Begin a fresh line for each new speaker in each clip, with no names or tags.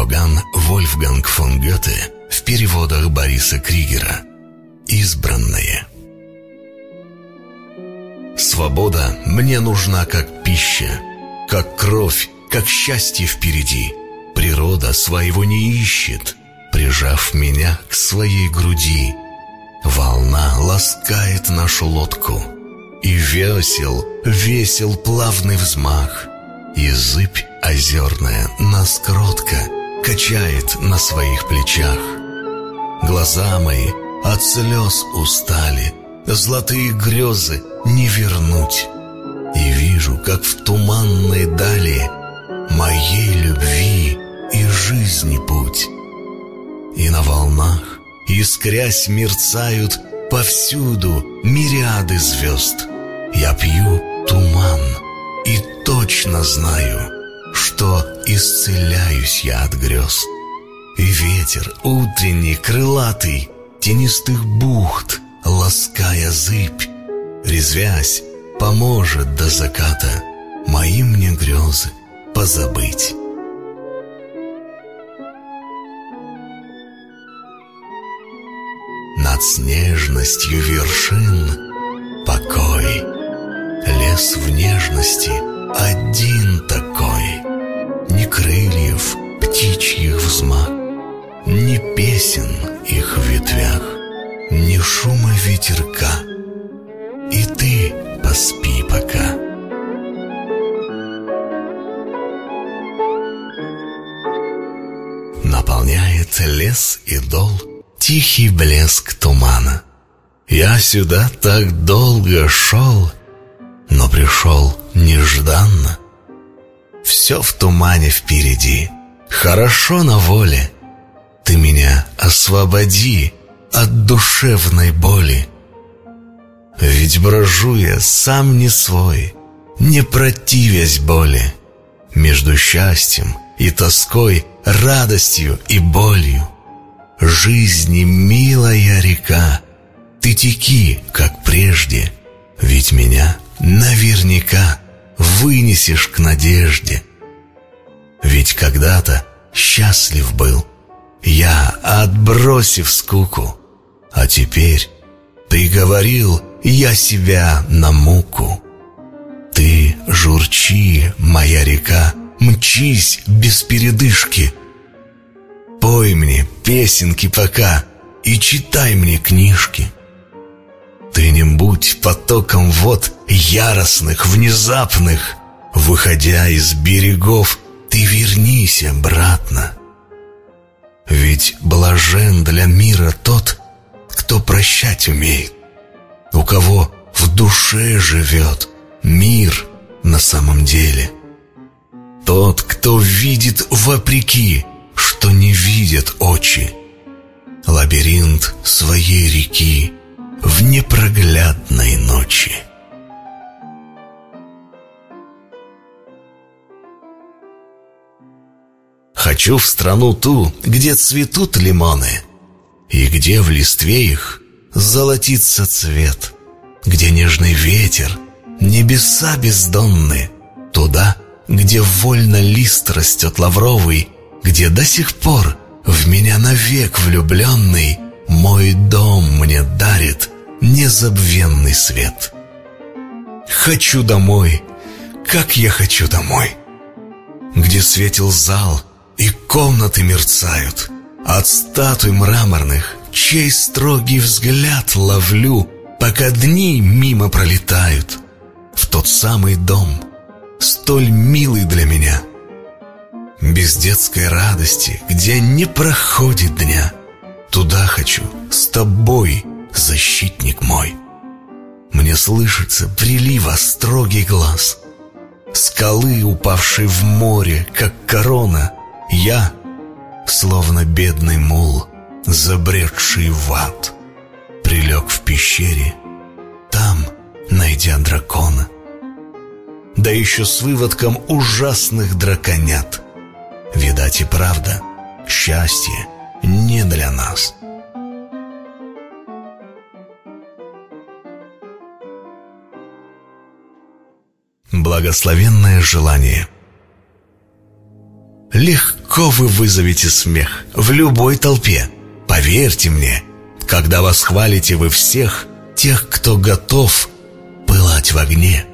Иоганн Вольфганг фон Гёте в переводах Бориса Кригера «Избранное». Свобода мне нужна как пища, как кровь, как счастье впереди. Природа своего не ищет, прижав меня к своей груди. Волна ласкает нашу лодку, и весел, весел плавный взмах, и зыбь озерная нас кротко качает на своих плечах. Глаза мои от слез устали, золотые грезы не вернуть. И вижу, как в туманной дали моей любви и жизни путь. И на волнах, искрясь, мерцают повсюду мириады звезд. Я пью туман и точно знаю, что исцеляюсь я от грез. И ветер утренний, крылатый, тенистых бухт, лаская зыбь, резвясь, поможет до заката мои мне грезы позабыть. Над снежностью вершин покой, лес в нежности один такой, ни крыльев птичьих взмах, ни песен их в ветвях, ни шума ветерка, и ты поспи пока. Наполняет лес и дол тихий блеск тумана. Я сюда так долго шел, пришел нежданно. Все в тумане впереди, хорошо на воле. Ты меня освободи от душевной боли. Ведь брожу я сам не свой, не противясь боли. Между счастьем и тоской, радостью и болью. Жизни милая река, ты теки, как прежде, ведь меня наверняка вынесешь к надежде. Ведь когда-то счастлив был я, отбросив скуку, а теперь приговорил я себя на муку. Ты журчи, моя река, мчись без передышки. Пой мне песенки пока и читай мне книжки. Ты не будь потоком вод яростных, внезапных. Выходя из берегов, ты вернись обратно. Ведь блажен для мира тот, кто прощать умеет, у кого в душе живет мир на самом деле. Тот, кто видит вопреки, что не видят очи, лабиринт своей реки в непроглядной ночи. Хочу в страну ту, где цветут лимоны, И где в листве их золотится цвет, Где нежный ветер, небеса бездонны, Туда, где вольно лист растет лавровый, Где до сих пор в меня навек влюбленный Мой дом мне дарит незабвенный свет. Хочу домой, как я хочу домой, Где светил зал — и комнаты мерцают. От статуй мраморных, чей строгий взгляд ловлю, Пока дни мимо пролетают. В тот самый дом, столь милый для меня. Без детской радости, где не проходит дня Туда хочу, с тобой, защитник мой Мне слышится прилива строгий глаз Скалы, упавшие в море, как корона — я, словно бедный мул, забредший в ад, Прилег в пещере, там, найдя дракона. Да еще с выводком ужасных драконят. Видать и правда, счастье не для нас. Благословенное желание – Легко вы вызовете смех в любой толпе. Поверьте мне, когда вас хвалите вы всех, тех, кто готов пылать в огне.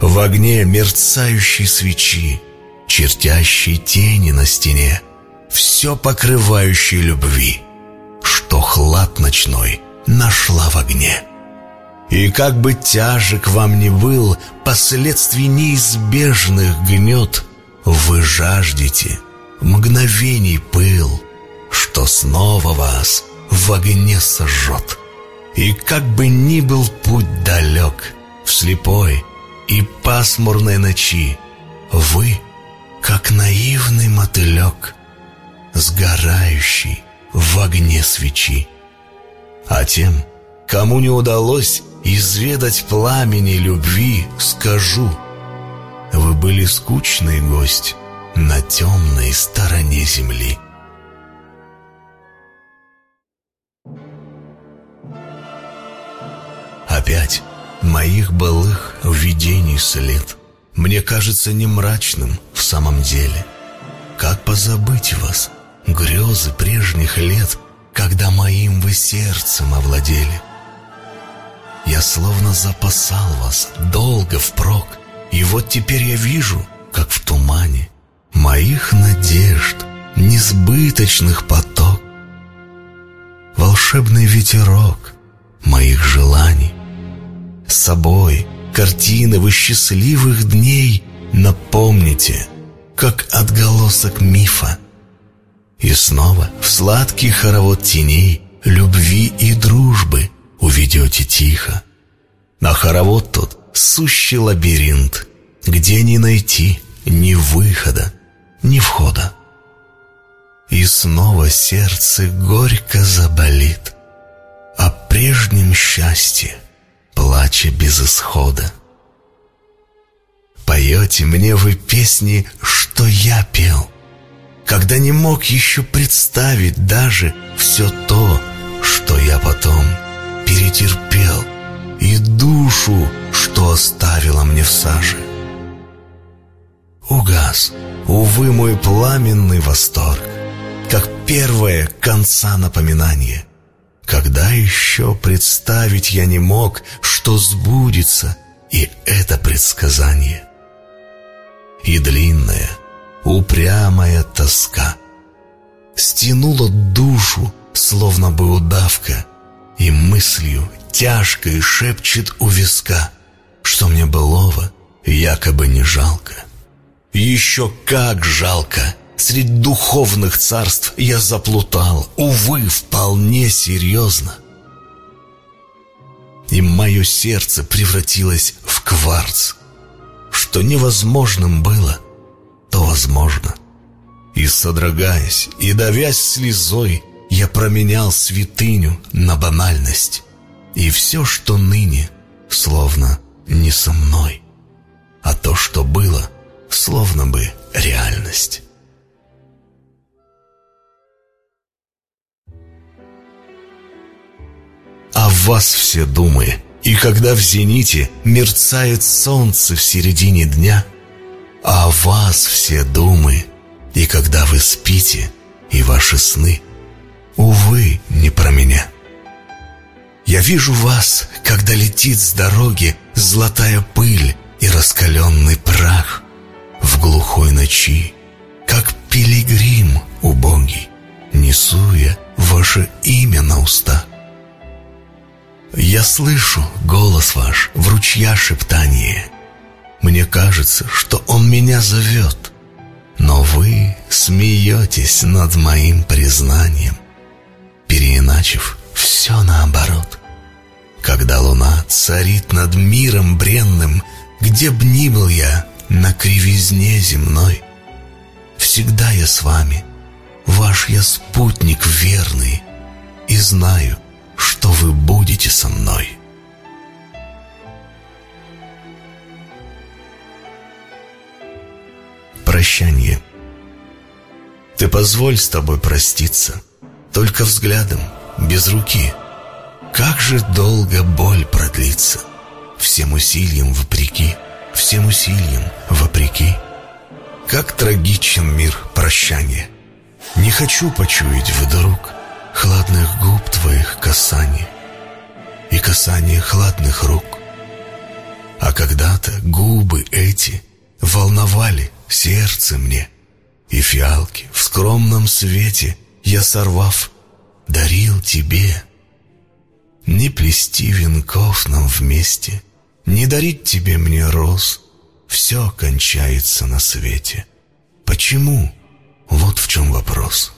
В огне мерцающей свечи, чертящей тени на стене, все покрывающей любви, что хлад ночной нашла в огне. И как бы тяжек вам ни был последствий неизбежных гнет, вы жаждете мгновений пыл, что снова вас в огне сожжет. И как бы ни был путь далек, в слепой и пасмурной ночи, вы, как наивный мотылек, сгорающий в огне свечи. А тем, кому не удалось изведать пламени любви, скажу, вы были скучный гость на темной стороне земли. Опять моих былых видений след Мне кажется не мрачным в самом деле. Как позабыть вас, грезы прежних лет, Когда моим вы сердцем овладели? Я словно запасал вас долго впрок, И вот теперь я вижу, как в тумане, Моих надежд, несбыточных поток, Волшебный ветерок моих желаний с собой картины вы счастливых дней напомните, как отголосок мифа. И снова в сладкий хоровод теней любви и дружбы уведете тихо. На хоровод тот сущий лабиринт, где не найти ни выхода, ни входа. И снова сердце горько заболит о прежнем счастье, плача без исхода. Поете мне вы песни, что я пел, Когда не мог еще представить даже Все то, что я потом перетерпел, И душу, что оставила мне в саже. Угас, увы, мой пламенный восторг, Как первое конца напоминание — когда еще представить я не мог, что сбудется и это предсказание? И длинная, упрямая тоска стянула душу, словно бы удавка, и мыслью тяжкой шепчет у виска, что мне былого якобы не жалко. Еще как жалко! Средь духовных царств я заплутал, увы, вполне серьезно. И мое сердце превратилось в кварц. Что невозможным было, то возможно. И содрогаясь, и давясь слезой, я променял святыню на банальность. И все, что ныне, словно не со мной, а то, что было, словно бы реальность. о вас все думы. И когда в зените мерцает солнце в середине дня, о вас все думы. И когда вы спите, и ваши сны, увы, не про меня. Я вижу вас, когда летит с дороги золотая пыль и раскаленный прах в глухой ночи, как пилигрим убогий, несу я ваше имя на устах. Я слышу голос ваш в ручья шептание. Мне кажется, что он меня зовет. Но вы смеетесь над моим признанием, переиначив все наоборот. Когда луна царит над миром бренным, где б ни был я на кривизне земной, всегда я с вами, ваш я спутник верный, и знаю, что вы будете со мной. Прощание. Ты позволь с тобой проститься, только взглядом, без руки. Как же долго боль продлится, всем усилием вопреки, всем усилием вопреки. Как трагичен мир прощания. Не хочу почуять вдруг Хладных губ твоих касаний И касание хладных рук. А когда-то губы эти Волновали сердце мне, И фиалки в скромном свете Я сорвав, дарил тебе. Не плести венков нам вместе, Не дарить тебе мне роз, Все кончается на свете. Почему? Вот в чем вопрос.